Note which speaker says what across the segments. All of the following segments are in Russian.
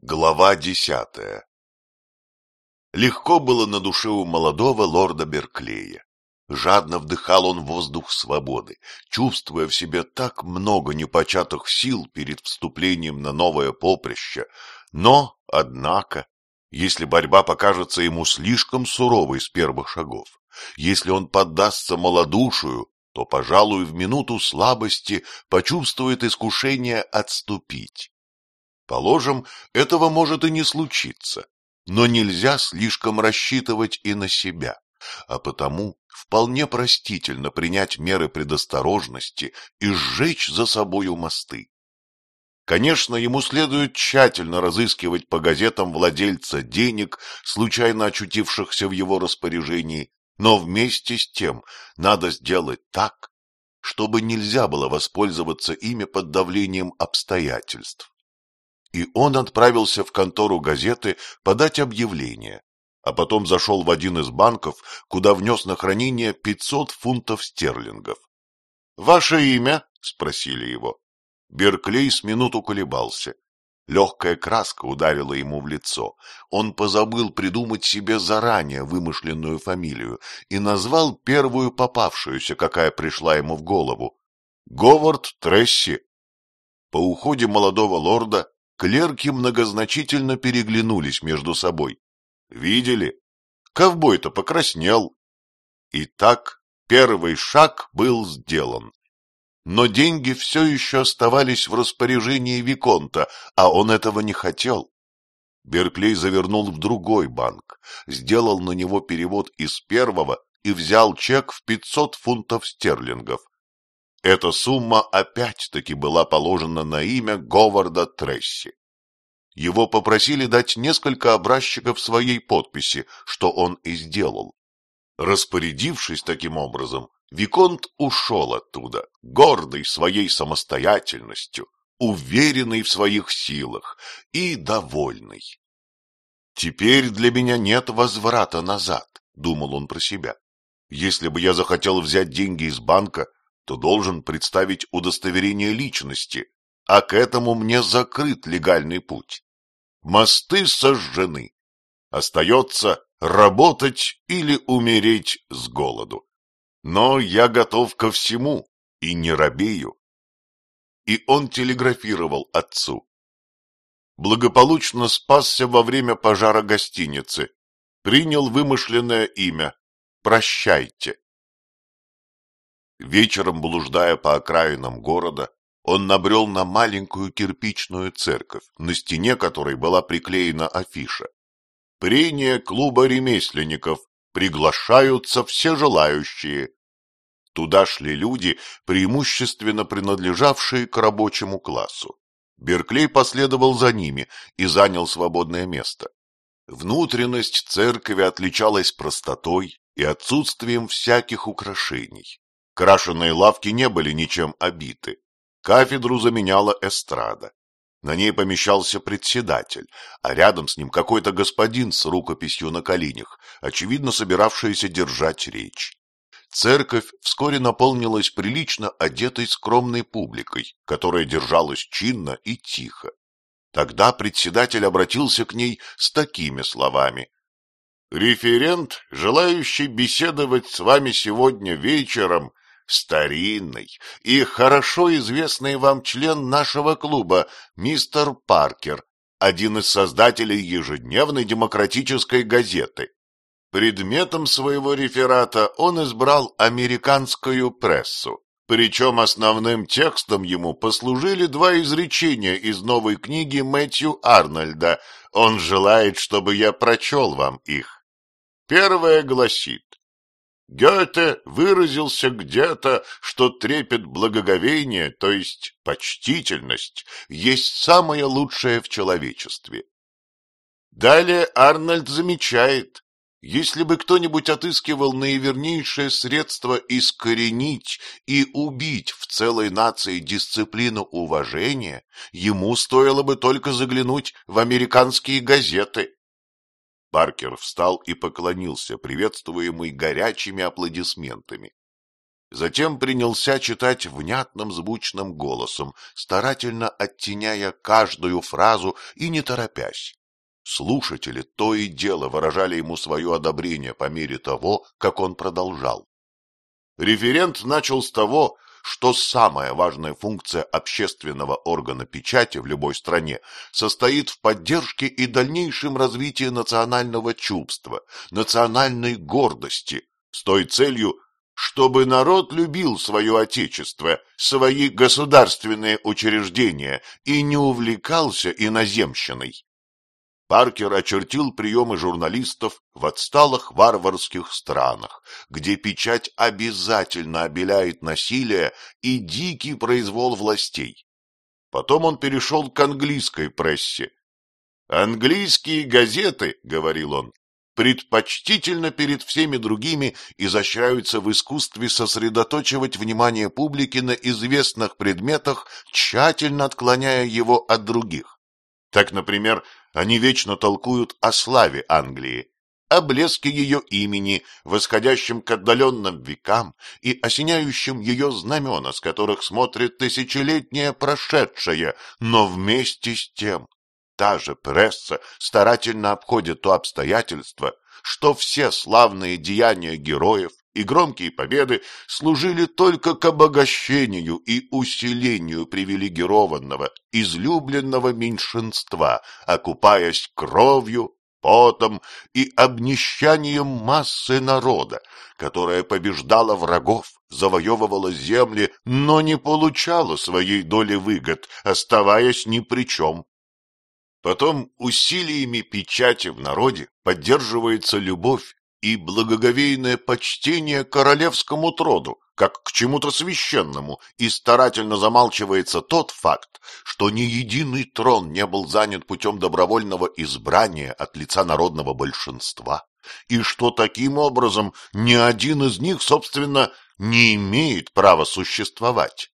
Speaker 1: Глава десятая Легко было на душе у молодого лорда Берклея. Жадно вдыхал он воздух свободы, чувствуя в себе так много непочатых сил перед вступлением на новое поприще. Но, однако, если борьба покажется ему слишком суровой с первых шагов, если он поддастся малодушию, то, пожалуй, в минуту слабости почувствует искушение отступить. Положим, этого может и не случиться, но нельзя слишком рассчитывать и на себя, а потому вполне простительно принять меры предосторожности и сжечь за собою мосты. Конечно, ему следует тщательно разыскивать по газетам владельца денег, случайно очутившихся в его распоряжении, но вместе с тем надо сделать так, чтобы нельзя было воспользоваться ими под давлением обстоятельств и он отправился в контору газеты подать объявление, а потом зашел в один из банков, куда внес на хранение 500 фунтов стерлингов. — Ваше имя? — спросили его. Берклей с минуту колебался. Легкая краска ударила ему в лицо. Он позабыл придумать себе заранее вымышленную фамилию и назвал первую попавшуюся, какая пришла ему в голову. Говард Тресси. По уходе молодого лорда Клерки многозначительно переглянулись между собой. Видели? Ковбой-то покраснел. Итак, первый шаг был сделан. Но деньги все еще оставались в распоряжении Виконта, а он этого не хотел. Берклей завернул в другой банк, сделал на него перевод из первого и взял чек в 500 фунтов стерлингов. Эта сумма опять-таки была положена на имя Говарда Тресси. Его попросили дать несколько образчиков своей подписи, что он и сделал. Распорядившись таким образом, Виконт ушел оттуда, гордый своей самостоятельностью, уверенный в своих силах и довольный. «Теперь для меня нет возврата назад», — думал он про себя. «Если бы я захотел взять деньги из банка, то должен представить удостоверение личности, а к этому мне закрыт легальный путь. Мосты сожжены. Остается работать или умереть с голоду. Но я готов ко всему и не робею. И он телеграфировал отцу. Благополучно спасся во время пожара гостиницы. Принял вымышленное имя. Прощайте. Вечером, блуждая по окраинам города, он набрел на маленькую кирпичную церковь, на стене которой была приклеена афиша. «Прение клуба ремесленников. Приглашаются все желающие». Туда шли люди, преимущественно принадлежавшие к рабочему классу. Берклей последовал за ними и занял свободное место. Внутренность церкви отличалась простотой и отсутствием всяких украшений. Крашеные лавки не были ничем обиты. Кафедру заменяла эстрада. На ней помещался председатель, а рядом с ним какой-то господин с рукописью на коленях, очевидно собиравшийся держать речь. Церковь вскоре наполнилась прилично одетой скромной публикой, которая держалась чинно и тихо. Тогда председатель обратился к ней с такими словами. «Референт, желающий беседовать с вами сегодня вечером, старинный и хорошо известный вам член нашего клуба, мистер Паркер, один из создателей ежедневной демократической газеты. Предметом своего реферата он избрал американскую прессу, причем основным текстом ему послужили два изречения из новой книги Мэтью Арнольда. Он желает, чтобы я прочел вам их. Первое гласит, Гёте выразился где-то, что трепет благоговения, то есть почтительность, есть самое лучшее в человечестве. Далее Арнольд замечает, если бы кто-нибудь отыскивал наивернейшее средство искоренить и убить в целой нации дисциплину уважения, ему стоило бы только заглянуть в американские газеты. Паркер встал и поклонился, приветствуемый горячими аплодисментами. Затем принялся читать внятным звучным голосом, старательно оттеняя каждую фразу и не торопясь. Слушатели то и дело выражали ему свое одобрение по мере того, как он продолжал. Референт начал с того, что самая важная функция общественного органа печати в любой стране состоит в поддержке и дальнейшем развитии национального чувства, национальной гордости, с той целью, чтобы народ любил свое отечество, свои государственные учреждения и не увлекался иноземщиной. Паркер очертил приемы журналистов в отсталых варварских странах, где печать обязательно обеляет насилие и дикий произвол властей. Потом он перешел к английской прессе. «Английские газеты, — говорил он, — предпочтительно перед всеми другими изощряются в искусстве сосредоточивать внимание публики на известных предметах, тщательно отклоняя его от других. Так, например, они вечно толкуют о славе Англии, о блеске ее имени, восходящем к отдаленным векам и осеняющем ее знамена, с которых смотрит тысячелетнее прошедшее, но вместе с тем та же пресса старательно обходит то обстоятельство, что все славные деяния героев и громкие победы служили только к обогащению и усилению привилегированного, излюбленного меньшинства, окупаясь кровью, потом и обнищанием массы народа, которая побеждала врагов, завоевывала земли, но не получала своей доли выгод, оставаясь ни при чем. Потом усилиями печати в народе поддерживается любовь и благоговейное почтение королевскому троду, как к чему-то священному, и старательно замалчивается тот факт, что ни единый трон не был занят путем добровольного избрания от лица народного большинства, и что таким образом ни один из них, собственно, не имеет права существовать.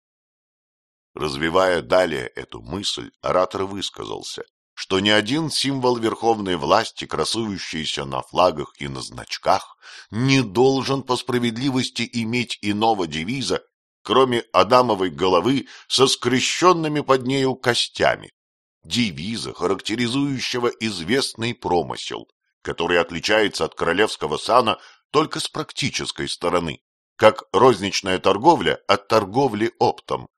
Speaker 1: Развивая далее эту мысль, оратор высказался, что ни один символ верховной власти, красующийся на флагах и на значках, не должен по справедливости иметь иного девиза, кроме Адамовой головы со скрещенными под нею костями, девиза, характеризующего известный промысел, который отличается от королевского сана только с практической стороны, как розничная торговля от торговли оптом,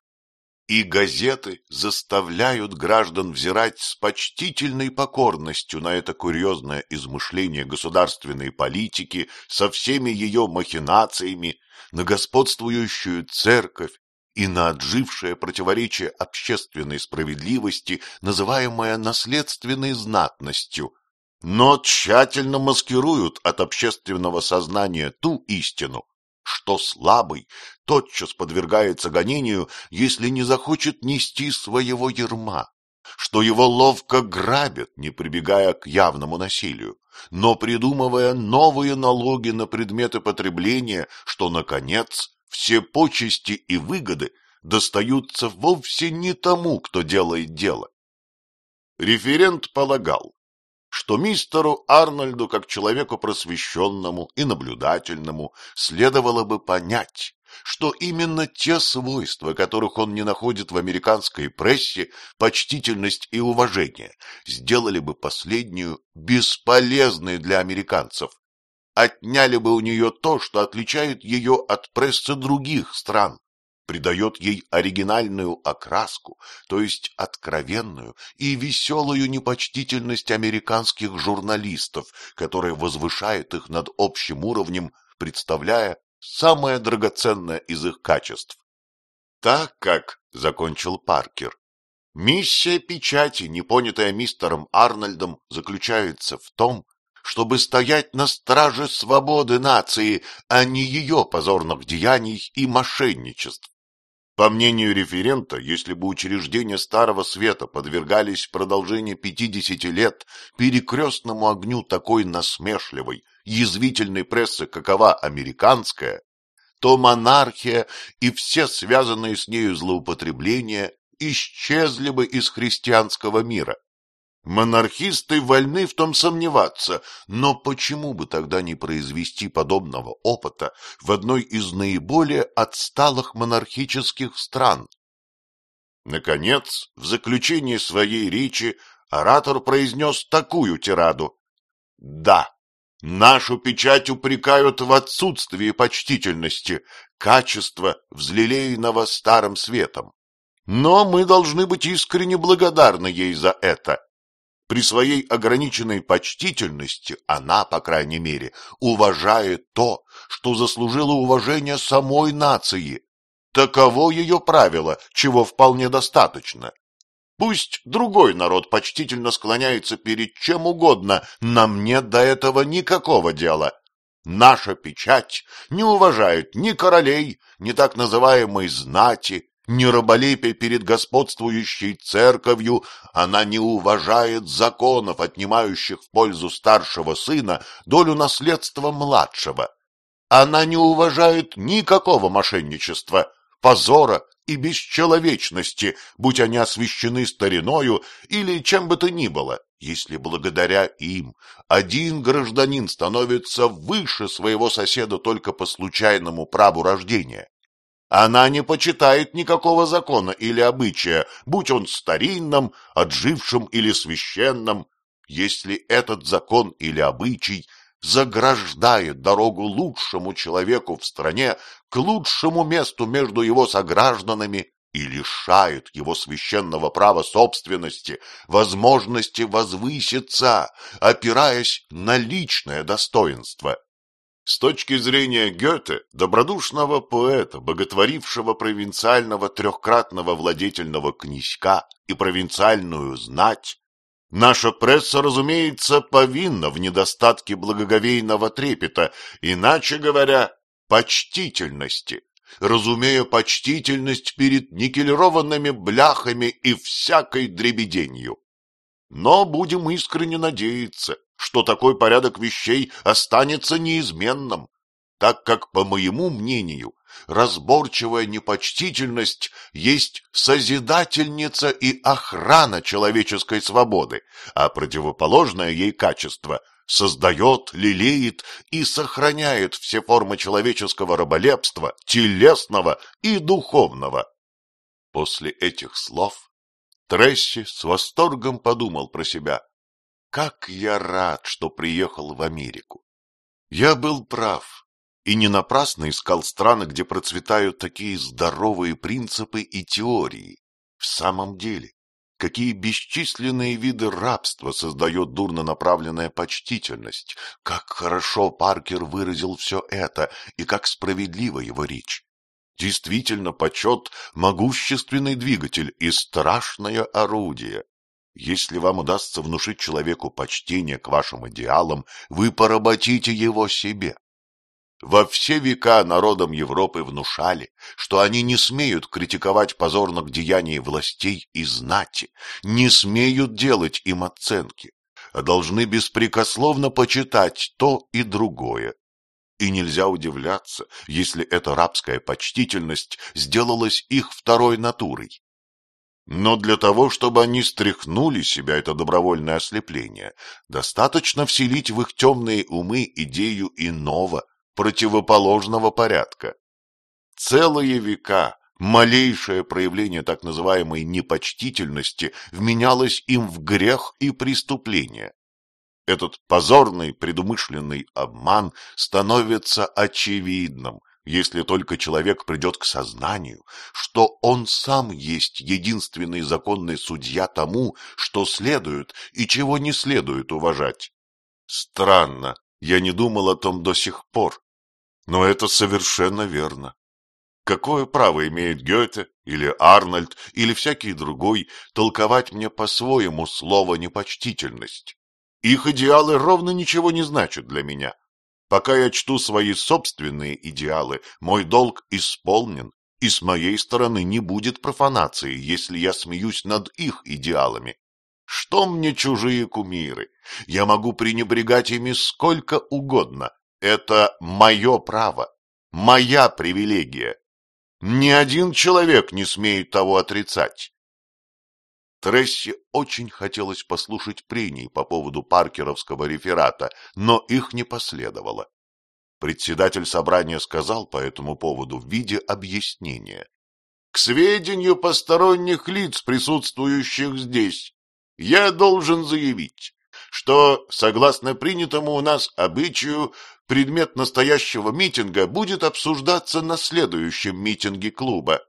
Speaker 1: и газеты заставляют граждан взирать с почтительной покорностью на это курьезное измышление государственной политики со всеми ее махинациями, на господствующую церковь и на отжившее противоречие общественной справедливости, называемое наследственной знатностью, но тщательно маскируют от общественного сознания ту истину, что слабый тотчас подвергается гонению, если не захочет нести своего ерма, что его ловко грабят, не прибегая к явному насилию, но придумывая новые налоги на предметы потребления, что, наконец, все почести и выгоды достаются вовсе не тому, кто делает дело. Референт полагал, что мистеру Арнольду, как человеку просвещенному и наблюдательному, следовало бы понять, что именно те свойства, которых он не находит в американской прессе, почтительность и уважение, сделали бы последнюю бесполезной для американцев, отняли бы у нее то, что отличает ее от прессы других стран, придает ей оригинальную окраску, то есть откровенную и веселую непочтительность американских журналистов, которая возвышает их над общим уровнем, представляя самое драгоценное из их качеств. Так как, — закончил Паркер, — миссия печати, не понятая мистером Арнольдом, заключается в том, чтобы стоять на страже свободы нации, а не ее позорных деяний и мошенничеств. По мнению референта, если бы учреждения Старого Света подвергались в продолжение 50 лет перекрестному огню такой насмешливой, язвительной прессы, какова американская, то монархия и все связанные с нею злоупотребления исчезли бы из христианского мира. Монархисты вольны в том сомневаться, но почему бы тогда не произвести подобного опыта в одной из наиболее отсталых монархических стран? Наконец, в заключении своей речи оратор произнес такую тираду. Да, нашу печать упрекают в отсутствии почтительности, качества, взлелеянного старым светом. Но мы должны быть искренне благодарны ей за это. При своей ограниченной почтительности она, по крайней мере, уважает то, что заслужило уважение самой нации. Таково ее правило, чего вполне достаточно. Пусть другой народ почтительно склоняется перед чем угодно, нам нет до этого никакого дела. Наша печать не уважает ни королей, ни так называемой знати, ни раболепия перед господствующей церковью, она не уважает законов, отнимающих в пользу старшего сына долю наследства младшего. Она не уважает никакого мошенничества, позора и бесчеловечности, будь они освящены стариною или чем бы то ни было, если благодаря им один гражданин становится выше своего соседа только по случайному праву рождения. Она не почитает никакого закона или обычая, будь он старинным, отжившим или священным, если этот закон или обычай заграждает дорогу лучшему человеку в стране к лучшему месту между его согражданами и лишает его священного права собственности, возможности возвыситься, опираясь на личное достоинство. С точки зрения Гёте, добродушного поэта, боготворившего провинциального трехкратного владетельного князька и провинциальную знать, наша пресса, разумеется, повинна в недостатке благоговейного трепета, иначе говоря, почтительности, разумея почтительность перед никелированными бляхами и всякой дребеденью. Но будем искренне надеяться, что такой порядок вещей останется неизменным, так как, по моему мнению, разборчивая непочтительность есть созидательница и охрана человеческой свободы, а противоположное ей качество создает, лелеет и сохраняет все формы человеческого раболепства, телесного и духовного. После этих слов Тресси с восторгом подумал про себя. Как я рад, что приехал в Америку. Я был прав и не напрасно искал страны, где процветают такие здоровые принципы и теории. В самом деле, какие бесчисленные виды рабства создает дурно направленная почтительность, как хорошо Паркер выразил все это и как справедлива его речь. Действительно, почет – могущественный двигатель и страшное орудие. Если вам удастся внушить человеку почтение к вашим идеалам, вы поработите его себе. Во все века народам Европы внушали, что они не смеют критиковать позорных деяний властей и знати, не смеют делать им оценки, а должны беспрекословно почитать то и другое. И нельзя удивляться, если эта рабская почтительность сделалась их второй натурой. Но для того, чтобы они стряхнули себя это добровольное ослепление, достаточно вселить в их темные умы идею иного, противоположного порядка. Целые века малейшее проявление так называемой непочтительности вменялось им в грех и преступление. Этот позорный предумышленный обман становится очевидным, если только человек придет к сознанию, что он сам есть единственный законный судья тому, что следует и чего не следует уважать. Странно, я не думал о том до сих пор, но это совершенно верно. Какое право имеет Гёте или Арнольд или всякий другой толковать мне по-своему слово «непочтительность»? Их идеалы ровно ничего не значат для меня. Пока я чту свои собственные идеалы, мой долг исполнен, и с моей стороны не будет профанации, если я смеюсь над их идеалами. Что мне чужие кумиры? Я могу пренебрегать ими сколько угодно. Это мое право, моя привилегия. Ни один человек не смеет того отрицать. Тресси очень хотелось послушать прений по поводу паркеровского реферата, но их не последовало. Председатель собрания сказал по этому поводу в виде объяснения. К сведению посторонних лиц, присутствующих здесь, я должен заявить, что, согласно принятому у нас обычаю, предмет настоящего митинга будет обсуждаться на следующем митинге клуба.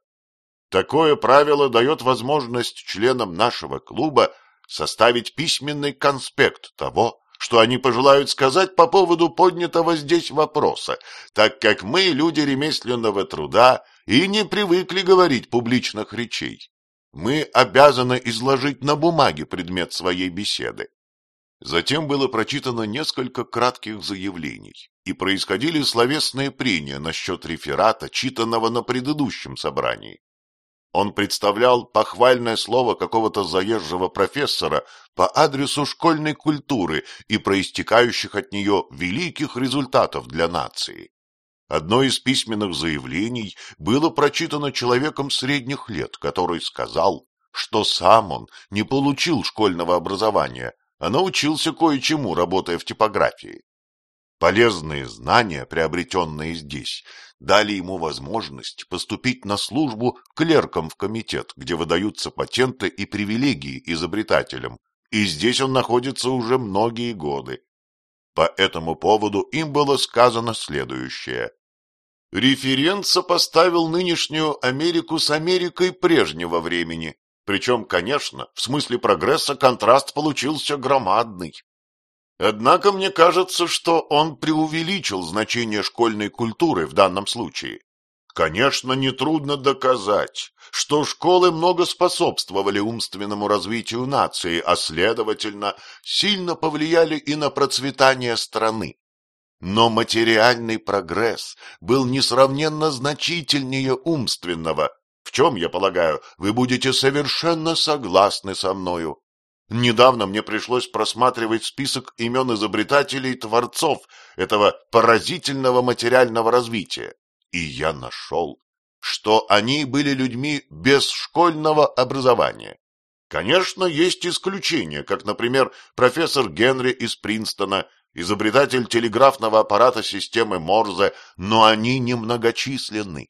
Speaker 1: Такое правило дает возможность членам нашего клуба составить письменный конспект того, что они пожелают сказать по поводу поднятого здесь вопроса, так как мы, люди ремесленного труда, и не привыкли говорить публичных речей. Мы обязаны изложить на бумаге предмет своей беседы. Затем было прочитано несколько кратких заявлений, и происходили словесные прения насчет реферата, читанного на предыдущем собрании. Он представлял похвальное слово какого-то заезжего профессора по адресу школьной культуры и проистекающих от нее великих результатов для нации. Одно из письменных заявлений было прочитано человеком средних лет, который сказал, что сам он не получил школьного образования, а научился кое-чему, работая в типографии. Полезные знания, приобретенные здесь, дали ему возможность поступить на службу клерком в комитет, где выдаются патенты и привилегии изобретателям, и здесь он находится уже многие годы. По этому поводу им было сказано следующее. Референт сопоставил нынешнюю Америку с Америкой прежнего времени, причем, конечно, в смысле прогресса контраст получился громадный. Однако мне кажется, что он преувеличил значение школьной культуры в данном случае. Конечно, нетрудно доказать, что школы много способствовали умственному развитию нации, а, следовательно, сильно повлияли и на процветание страны. Но материальный прогресс был несравненно значительнее умственного, в чем, я полагаю, вы будете совершенно согласны со мною. Недавно мне пришлось просматривать список имен изобретателей и творцов этого поразительного материального развития, и я нашел, что они были людьми без школьного образования. Конечно, есть исключения, как, например, профессор Генри из Принстона, изобретатель телеграфного аппарата системы Морзе, но они немногочисленны.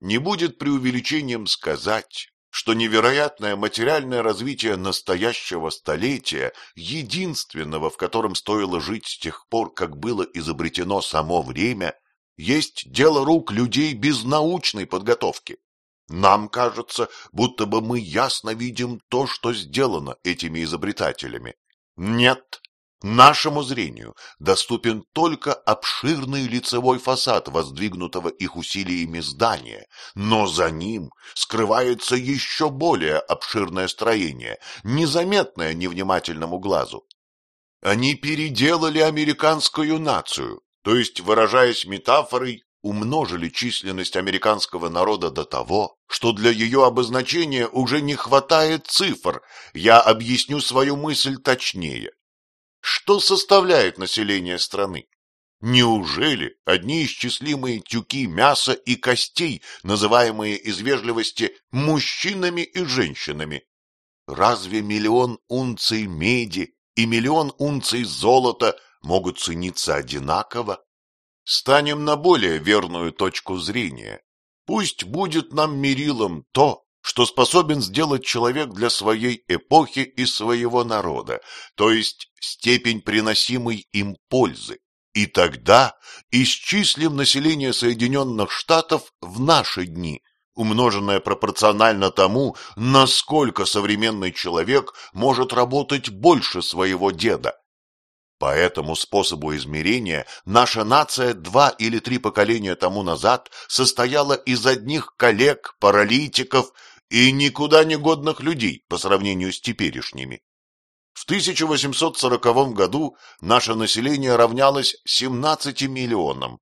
Speaker 1: Не будет преувеличением сказать, что невероятное материальное развитие настоящего столетия, единственного, в котором стоило жить с тех пор, как было изобретено само время, есть дело рук людей без научной подготовки. Нам кажется, будто бы мы ясно видим то, что сделано этими изобретателями. Нет, Нашему зрению доступен только обширный лицевой фасад воздвигнутого их усилиями здания, но за ним скрывается еще более обширное строение, незаметное невнимательному глазу. Они переделали американскую нацию, то есть, выражаясь метафорой, умножили численность американского народа до того, что для ее обозначения уже не хватает цифр. Я объясню свою мысль точнее. Что составляет население страны? Неужели одни исчислимые тюки мяса и костей, называемые из вежливости мужчинами и женщинами? Разве миллион унций меди и миллион унций золота могут цениться одинаково? Станем на более верную точку зрения. Пусть будет нам мерилом то, что способен сделать человек для своей эпохи и своего народа, то есть степень приносимой им пользы. И тогда исчислим население Соединенных Штатов в наши дни, умноженное пропорционально тому, насколько современный человек может работать больше своего деда. По этому способу измерения наша нация два или три поколения тому назад состояла из одних коллег, паралитиков и никуда не годных людей по сравнению с теперешними. В 1840 году наше население равнялось 17 миллионам.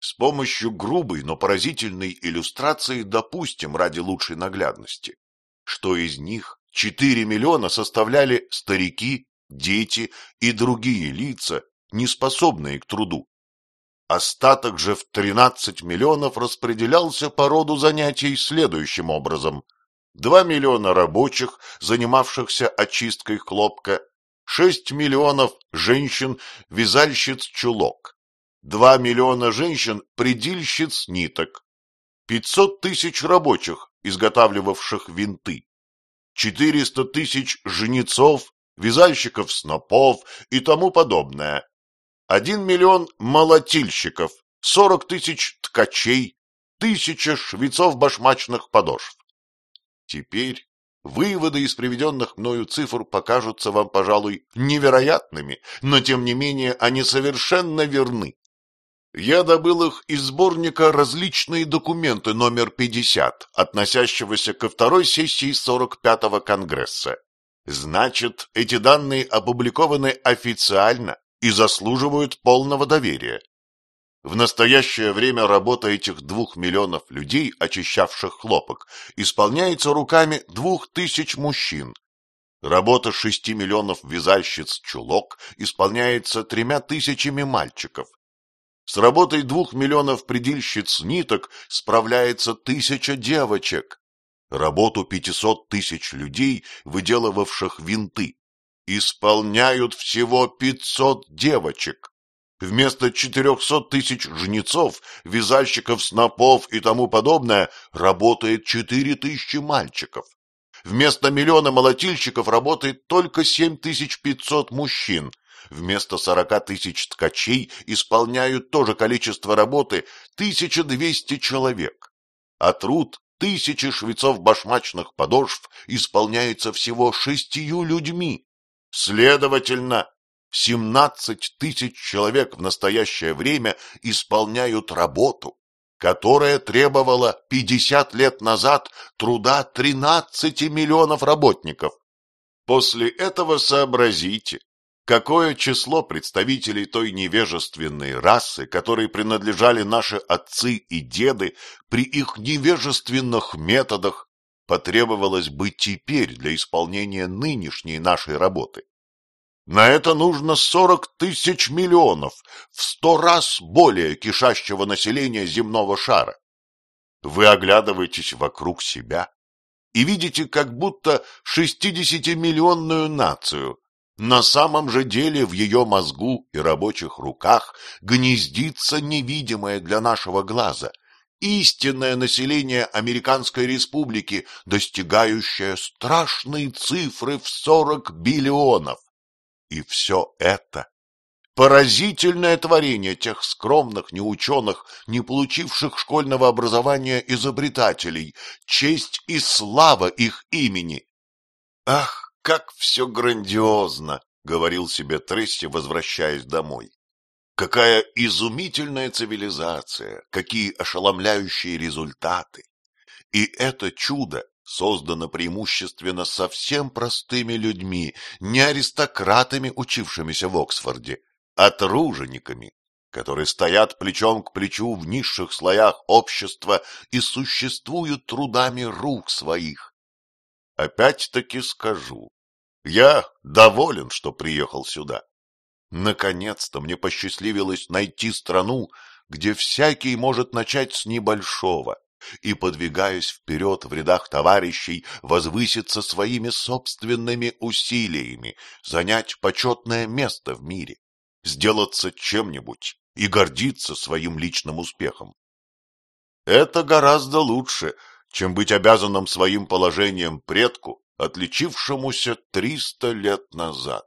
Speaker 1: С помощью грубой, но поразительной иллюстрации допустим ради лучшей наглядности, что из них 4 миллиона составляли старики, дети и другие лица, не способные к труду. Остаток же в 13 миллионов распределялся по роду занятий следующим образом. 2 миллиона рабочих, занимавшихся очисткой хлопка, 6 миллионов женщин-вязальщиц чулок, 2 миллиона женщин-предильщиц ниток, 500 тысяч рабочих, изготавливавших винты, 400 тысяч жнецов, вязальщиков снопов и тому подобное, 1 миллион молотильщиков, 40 тысяч ткачей, тысяча швецов башмачных подошв. Теперь выводы из приведенных мною цифр покажутся вам, пожалуй, невероятными, но тем не менее они совершенно верны. Я добыл их из сборника «Различные документы» номер 50, относящегося ко второй сессии 45-го Конгресса. Значит, эти данные опубликованы официально и заслуживают полного доверия. В настоящее время работа этих двух миллионов людей, очищавших хлопок, исполняется руками двух тысяч мужчин. Работа шести миллионов вязальщиц чулок исполняется тремя тысячами мальчиков. С работой двух миллионов предильщиц ниток справляется тысяча девочек. Работу пятисот тысяч людей, выделывавших винты, исполняют всего пятьсот девочек. Вместо четырехсот тысяч жнецов, вязальщиков снопов и тому подобное работает четыре тысячи мальчиков. Вместо миллиона молотильщиков работает только семь тысяч пятьсот мужчин, вместо сорока тысяч ткачей исполняют то же количество работы 1200 человек, а труд тысячи швецов башмачных подошв исполняется всего шестью людьми. Следовательно, 17 тысяч человек в настоящее время исполняют работу, которая требовала 50 лет назад труда 13 миллионов работников. После этого сообразите, Какое число представителей той невежественной расы, которой принадлежали наши отцы и деды, при их невежественных методах потребовалось бы теперь для исполнения нынешней нашей работы? На это нужно сорок тысяч миллионов, в сто раз более кишащего населения земного шара. Вы оглядываетесь вокруг себя и видите как будто шестидесятимиллионную нацию, на самом же деле в ее мозгу и рабочих руках гнездится невидимое для нашего глаза истинное население Американской Республики, достигающее страшные цифры в 40 биллионов. И все это поразительное творение тех скромных неученых, не получивших школьного образования изобретателей, честь и слава их имени. Ах, как все грандиозно, — говорил себе Тресси, возвращаясь домой. Какая изумительная цивилизация, какие ошеломляющие результаты. И это чудо создано преимущественно совсем простыми людьми, не аристократами, учившимися в Оксфорде, а тружениками, которые стоят плечом к плечу в низших слоях общества и существуют трудами рук своих. Опять-таки скажу, я доволен, что приехал сюда. Наконец-то мне посчастливилось найти страну, где всякий может начать с небольшого и, подвигаясь вперед в рядах товарищей, возвыситься своими собственными усилиями, занять почетное место в мире, сделаться чем-нибудь и гордиться своим личным успехом. Это гораздо лучше, чем быть обязанным своим положением предку, отличившемуся триста лет назад.